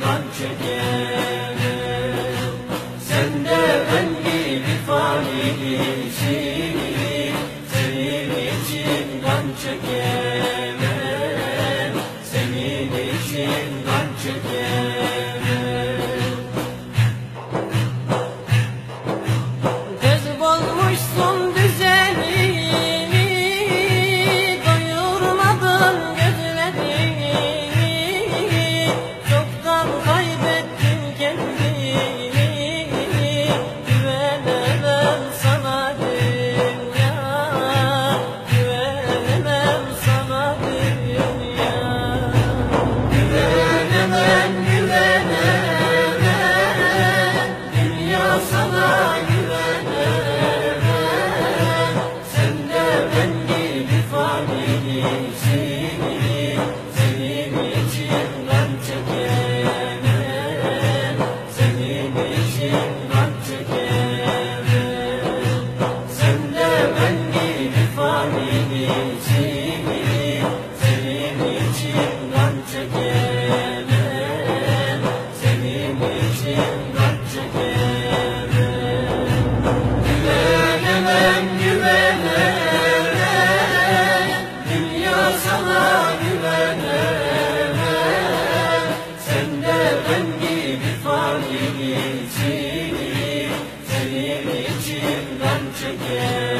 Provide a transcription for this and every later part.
figan çekerim. Sen de ben gibi fanisin Yeah.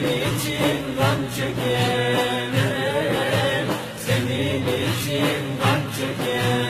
Senin için gam Senin için gam